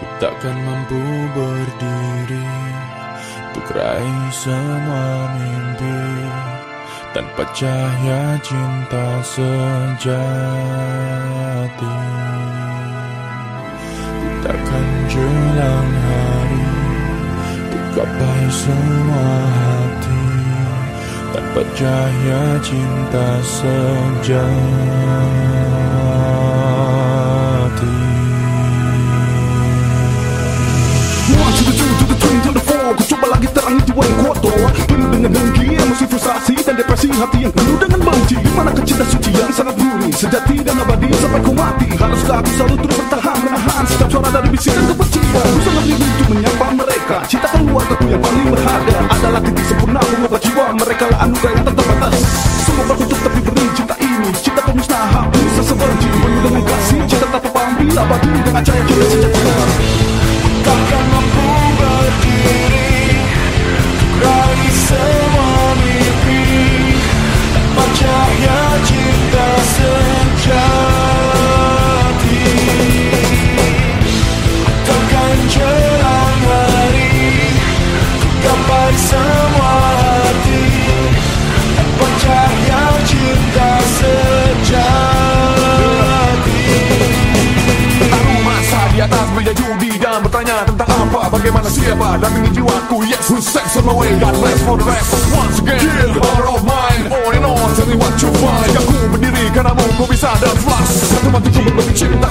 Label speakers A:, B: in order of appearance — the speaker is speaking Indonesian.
A: Ku takkan mampu berdiri Untuk raih semua mimpi. Tanpa cahaya cinta sejati. Ku takkan jelang hari Untuk gapai semua hati. Tanpa cahaya cinta sejati
B: hati yang penuh dengan benci. Manakah cinta suci yang sangat murni Sejati dan abadi sampai ku mati. Haruskah aku selalu terus bertahan Menahan setiap suara dari bisikan kebencian Ku sangat rindu untuk menyapa mereka. Cinta keluargaku yang paling berharga. Adalah titik sempurna mengubah jiwa Mereka. Lah anugerah yang tak terbatas Semua berbentuk tapi beri cinta ini. Cinta pemusnah bisa sebenci Penuh dengan kasih Cinta tak pamrih Abadi dengan cahaya cinta sejati
A: semua hati cinta sejati.
B: Taruh masa di atas meja judi dan bertanya tentang apa Bagaimana siapa dampingi jiwaku. Yes, who's sex on way? God bless for the rest. Once again, yeah. the power of mind. On and on, tell me what you find berdiri karenamu kau bisa dan flash. Satu matiku berbagi cinta